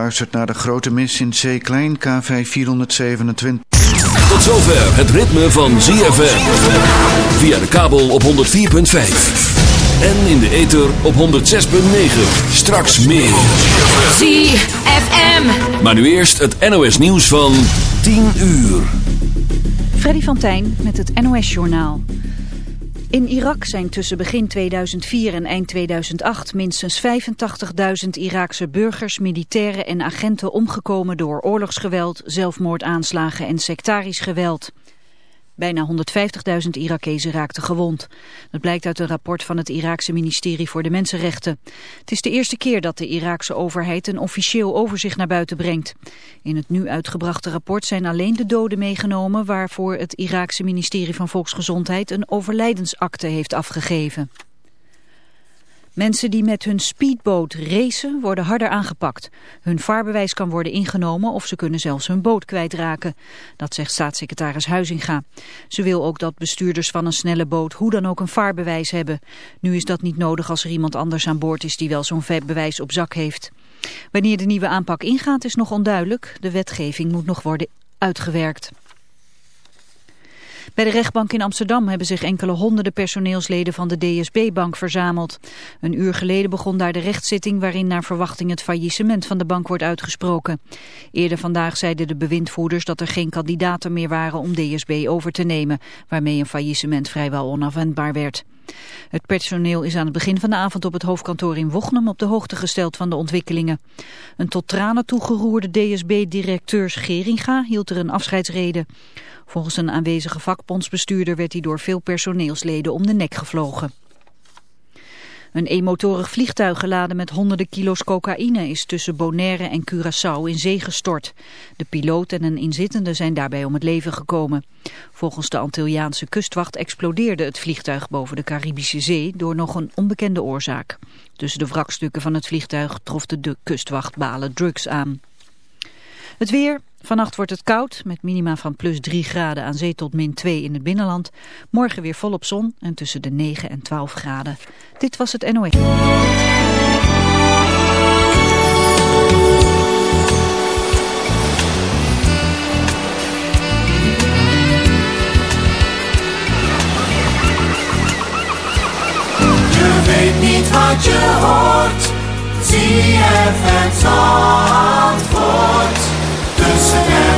Geluisterd naar de grote mis in C klein KV 427. Tot zover het ritme van ZFM. Via de kabel op 104.5. En in de ether op 106.9. Straks meer. ZFM. Maar nu eerst het NOS nieuws van 10 uur. Freddy van Tijn met het NOS journaal. In Irak zijn tussen begin 2004 en eind 2008 minstens 85.000 Iraakse burgers, militairen en agenten omgekomen door oorlogsgeweld, zelfmoordaanslagen en sectarisch geweld. Bijna 150.000 Irakezen raakten gewond. Dat blijkt uit een rapport van het Iraakse ministerie voor de Mensenrechten. Het is de eerste keer dat de Iraakse overheid een officieel overzicht naar buiten brengt. In het nu uitgebrachte rapport zijn alleen de doden meegenomen... waarvoor het Iraakse ministerie van Volksgezondheid een overlijdensakte heeft afgegeven. Mensen die met hun speedboot racen worden harder aangepakt. Hun vaarbewijs kan worden ingenomen of ze kunnen zelfs hun boot kwijtraken. Dat zegt staatssecretaris Huizinga. Ze wil ook dat bestuurders van een snelle boot hoe dan ook een vaarbewijs hebben. Nu is dat niet nodig als er iemand anders aan boord is die wel zo'n bewijs op zak heeft. Wanneer de nieuwe aanpak ingaat is nog onduidelijk. De wetgeving moet nog worden uitgewerkt. Bij de rechtbank in Amsterdam hebben zich enkele honderden personeelsleden van de DSB-bank verzameld. Een uur geleden begon daar de rechtszitting waarin naar verwachting het faillissement van de bank wordt uitgesproken. Eerder vandaag zeiden de bewindvoerders dat er geen kandidaten meer waren om DSB over te nemen, waarmee een faillissement vrijwel onafwendbaar werd. Het personeel is aan het begin van de avond op het hoofdkantoor in Wochnum op de hoogte gesteld van de ontwikkelingen. Een tot tranen toegeroerde DSB-directeur Geringa hield er een afscheidsrede. Volgens een aanwezige vakbondsbestuurder werd hij door veel personeelsleden om de nek gevlogen. Een eenmotorig vliegtuig geladen met honderden kilo's cocaïne is tussen Bonaire en Curaçao in zee gestort. De piloot en een inzittende zijn daarbij om het leven gekomen. Volgens de Antilliaanse kustwacht explodeerde het vliegtuig boven de Caribische Zee door nog een onbekende oorzaak. Tussen de wrakstukken van het vliegtuig trof de kustwacht balen drugs aan. Het weer. Vannacht wordt het koud, met minima van plus 3 graden aan zee tot min 2 in het binnenland. Morgen weer volop zon en tussen de 9 en 12 graden. Dit was het NOS. Je weet niet wat je hoort. Zie je het antwoord. once.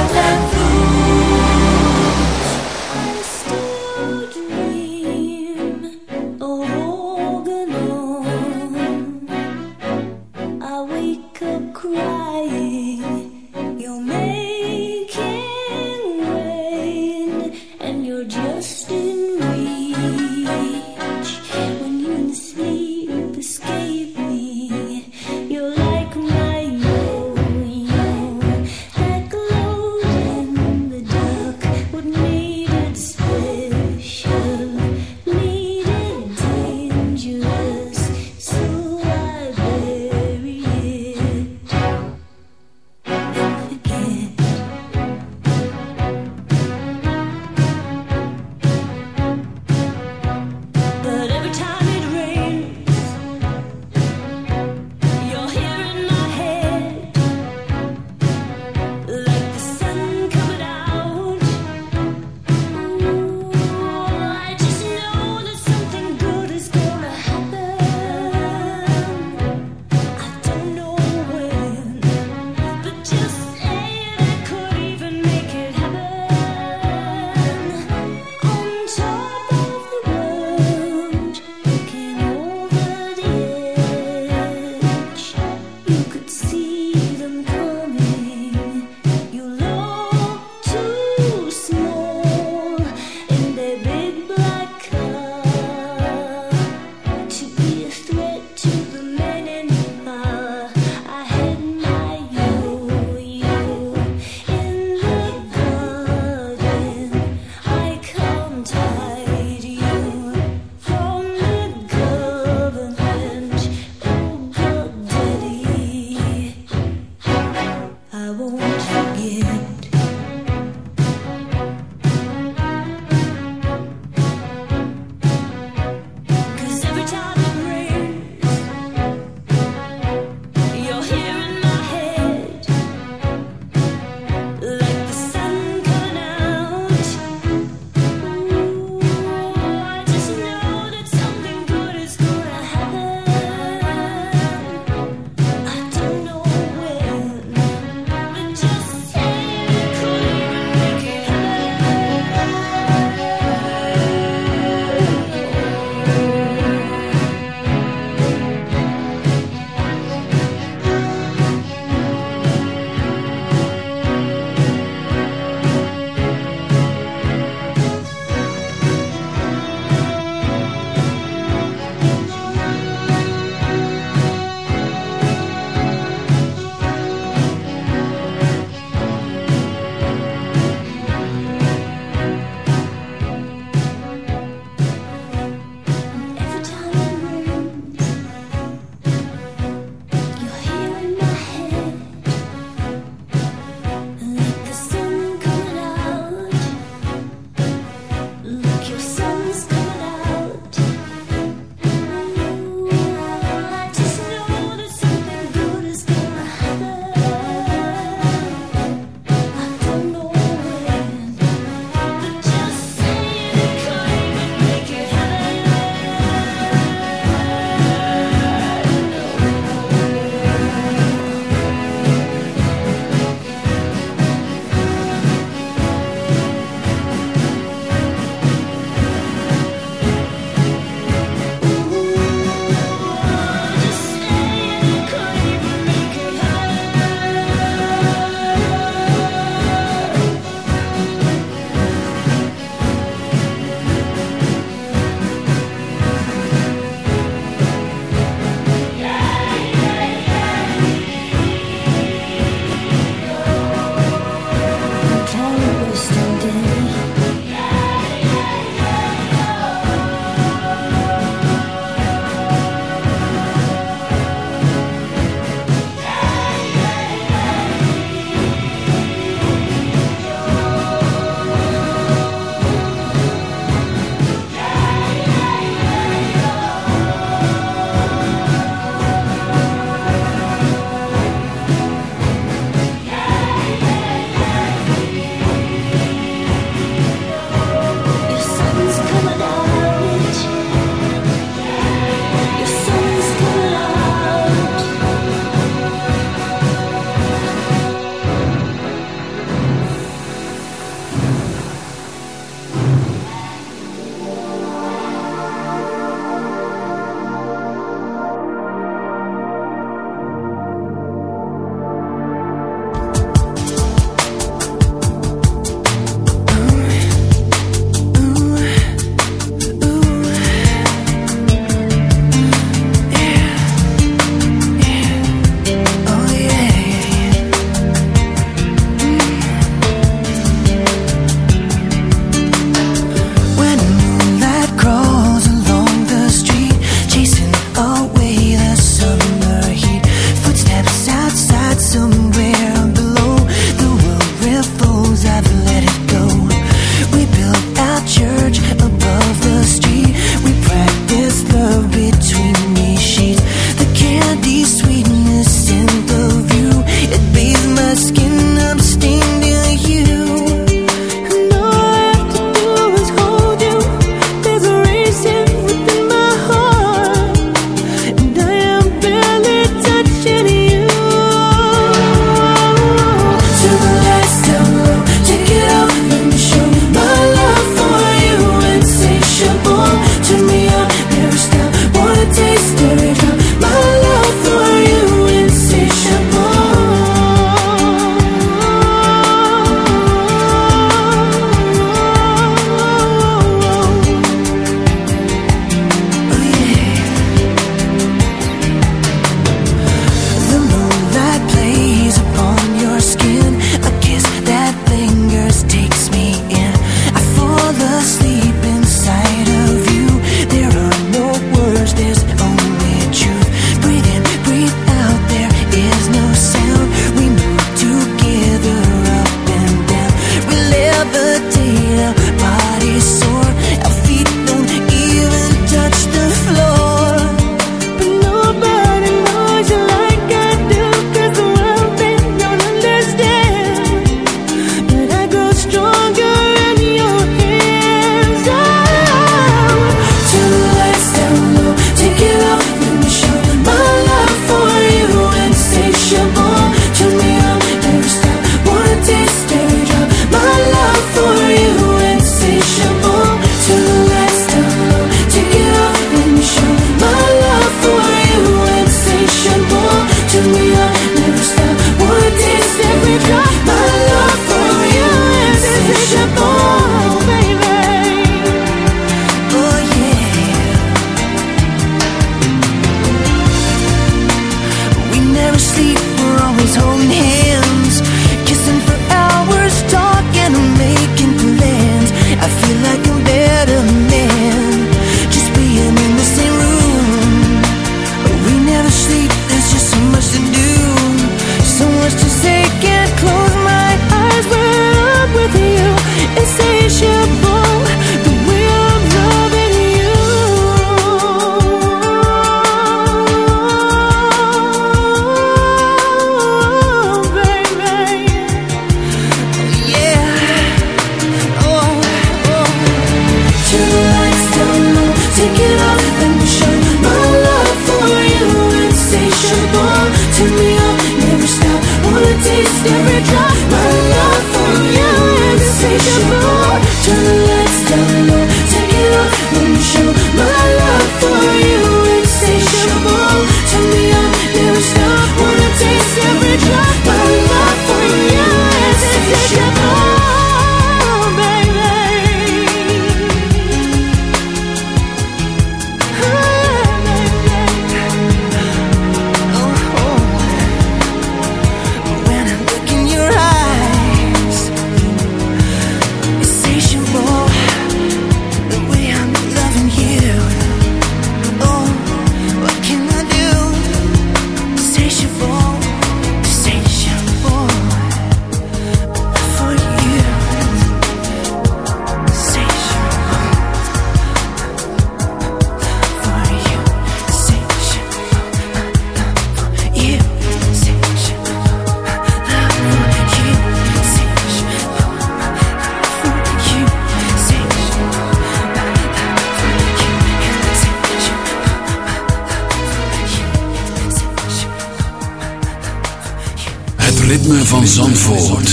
van Zandvoort.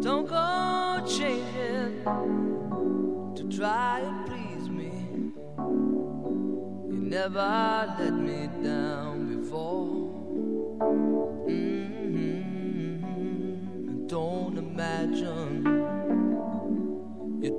Don't go changing to try and please me. You never let me down before. Mm -hmm. Don't imagine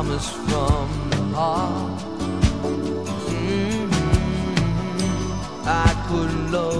promise from the heart. Mm -hmm. I could love.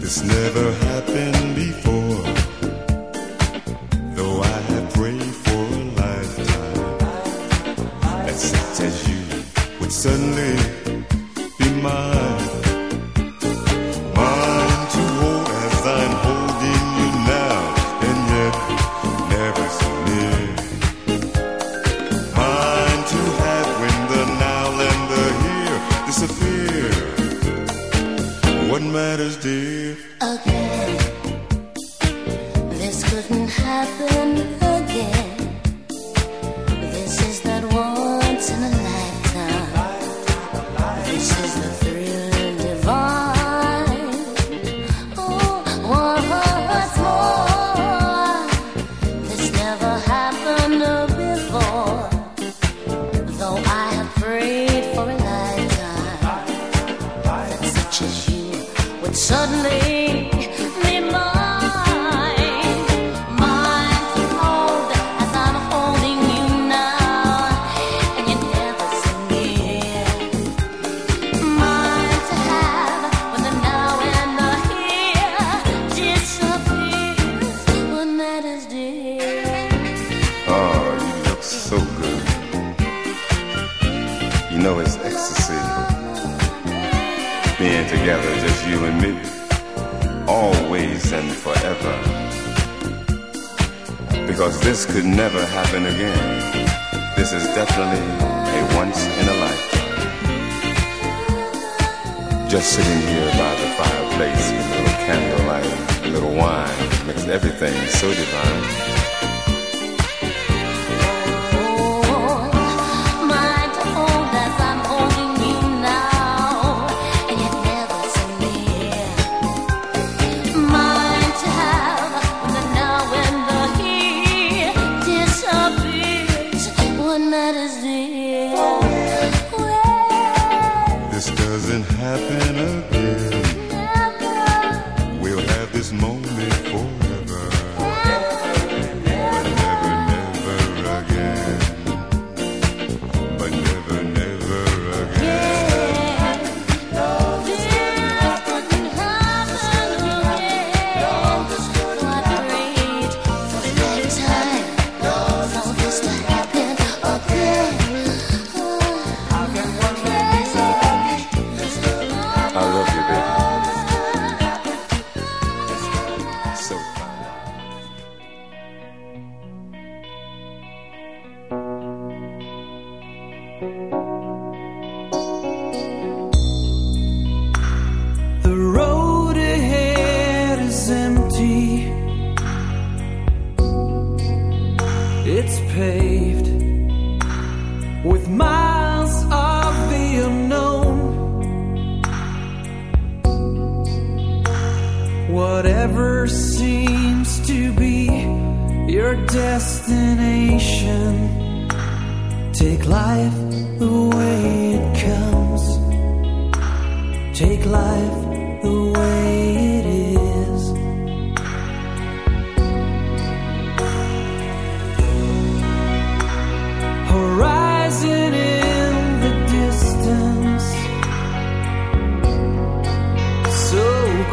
This never happened before. Though I prayed for a lifetime such as you would suddenly.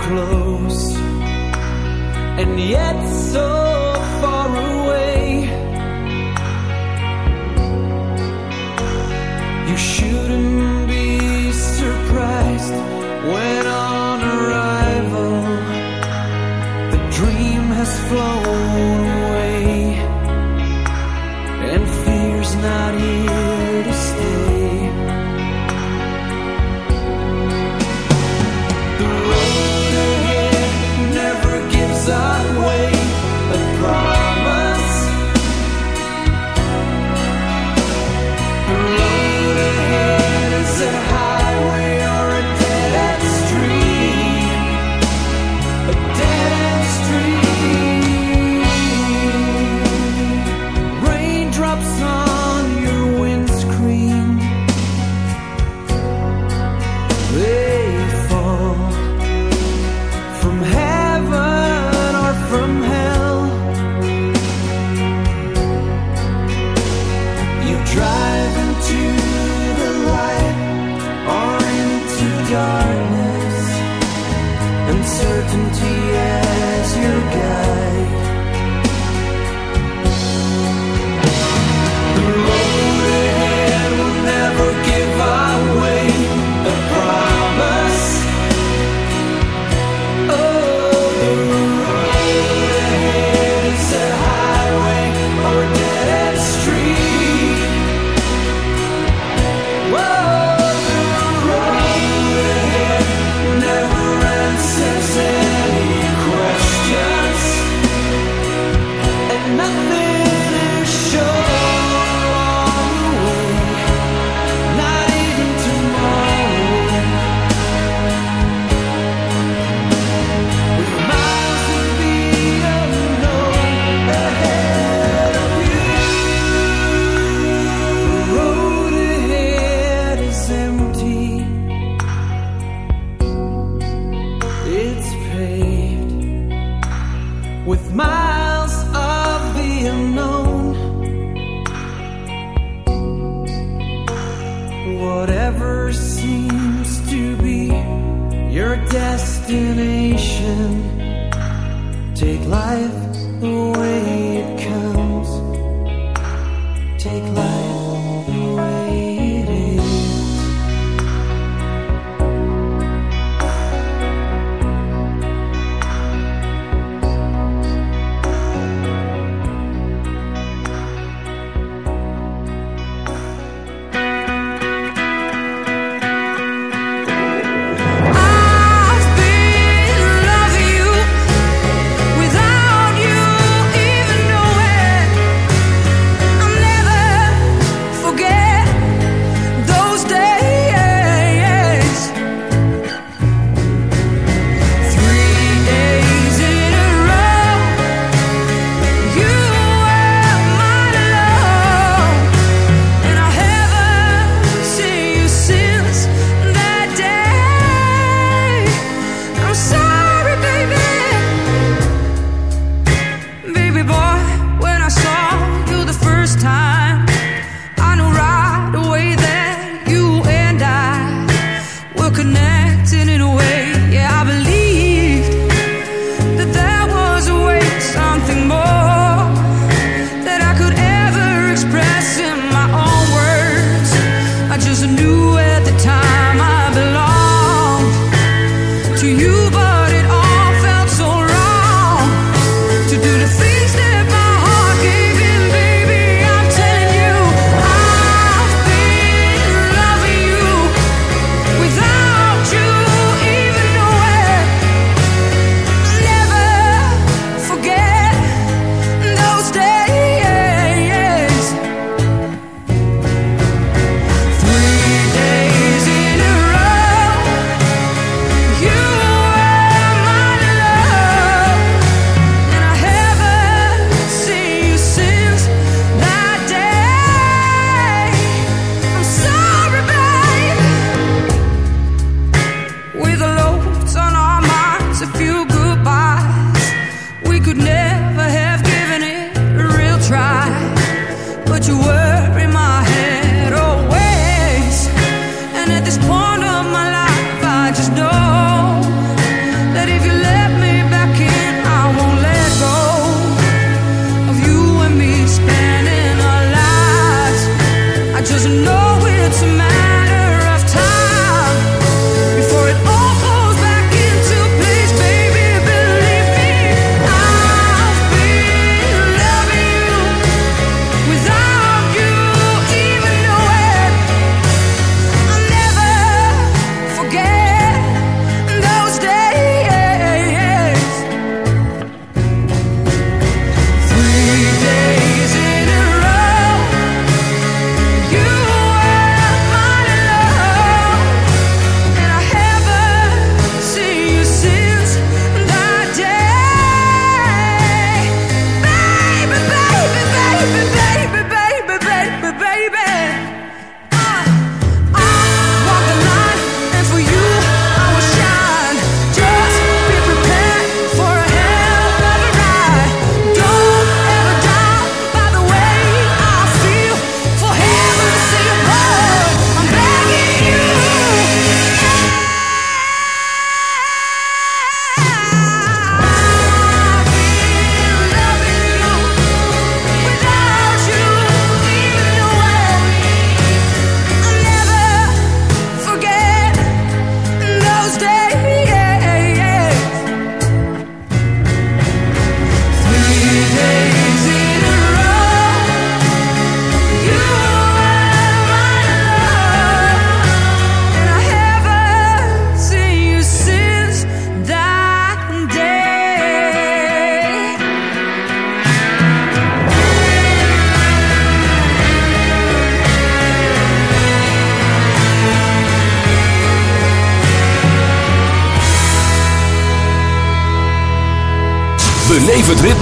close and yet so far.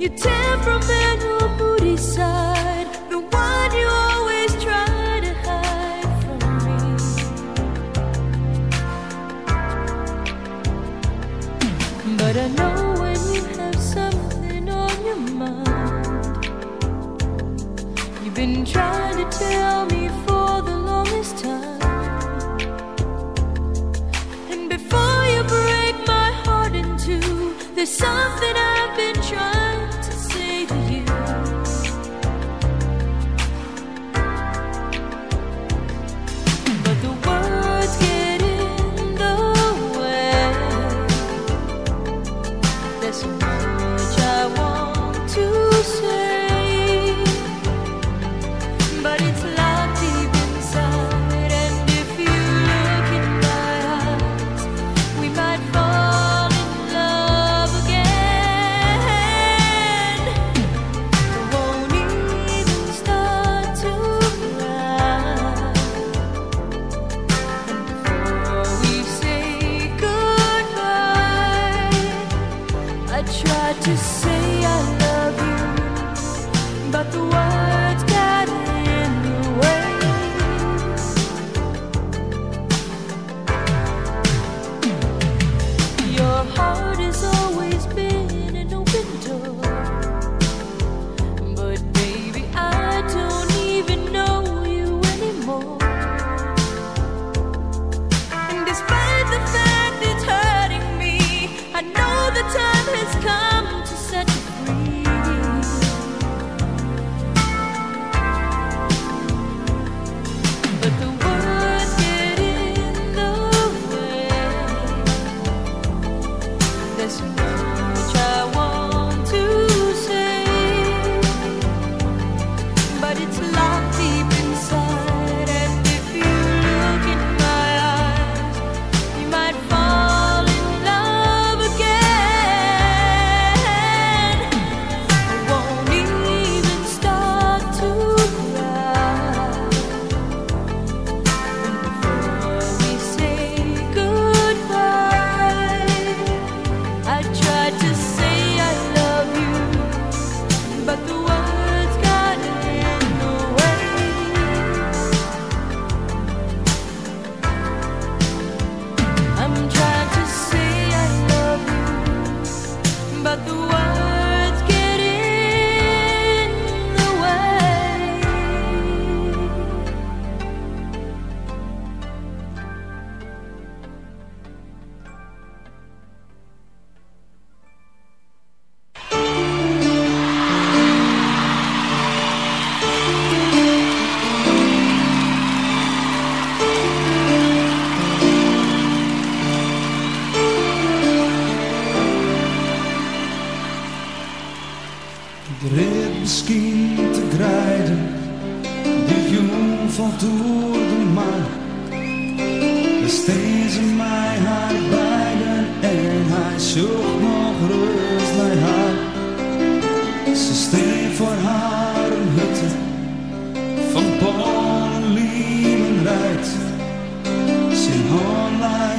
Temperamental side, the one you always try to hide from me. But I know when you have something on your mind, you've been trying to tell me for the longest time. And before you break my heart in two, there's something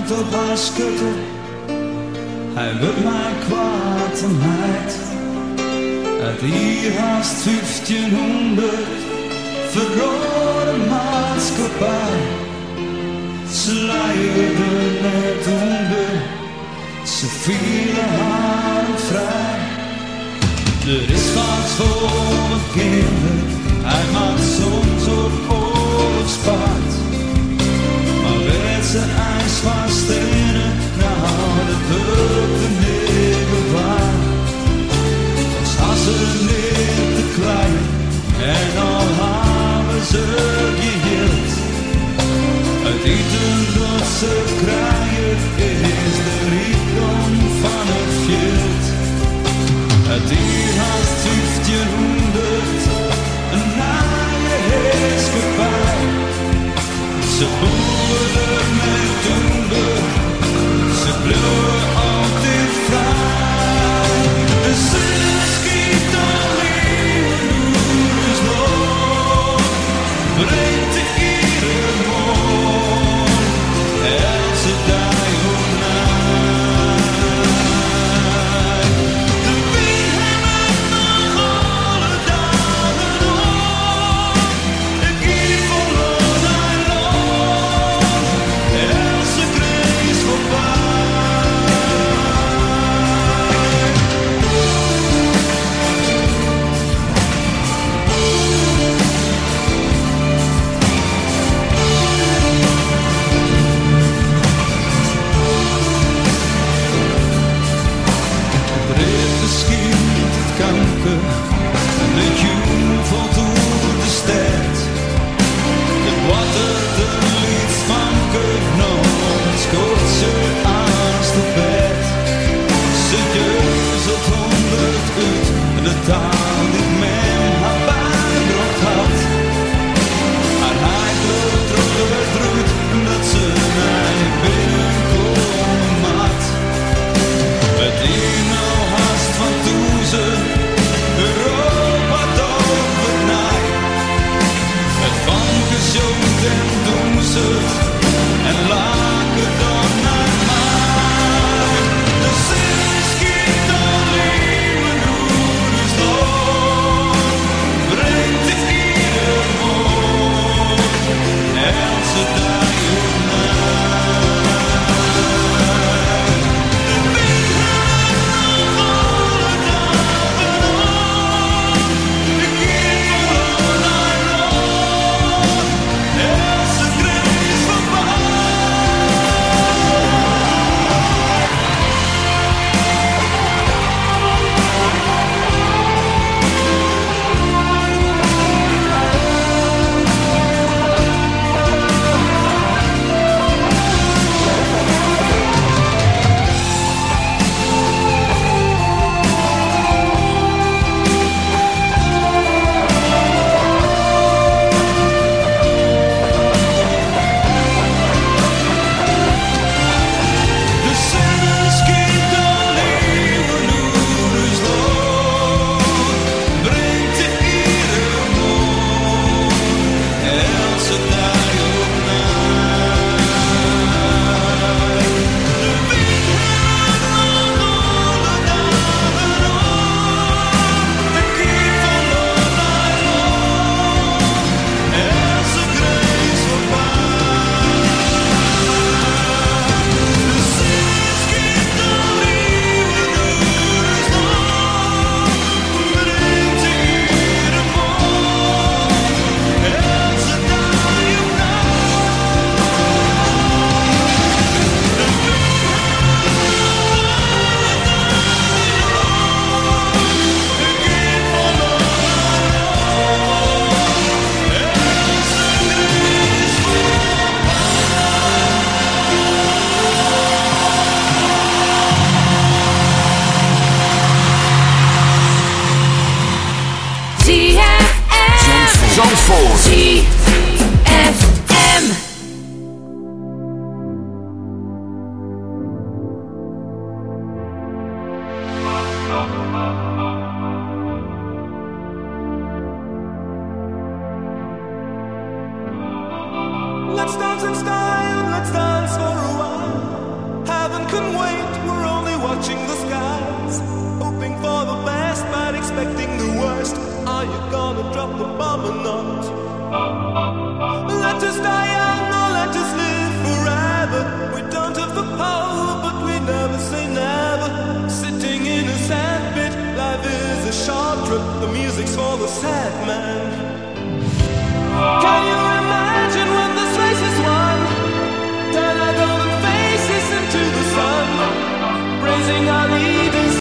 rijdt op haar schutter. Hij wil mij kwaad en heid. Uit hier haast 1500 verrode maatschappij. Ze leiden net onder, ze vielen haar vrij. Er is wat voor mijn kinderen, hij maakt soms op oorlogspaard ze ijs vast erin. Nou, de hulp niet. Als had ze niet te klein en al hebben ze geheeld. Het eten dat ze krijgen is de rijkdom van het veld. Het dier haast 1500, een naaie heerschappij. Ze boeren. kanker.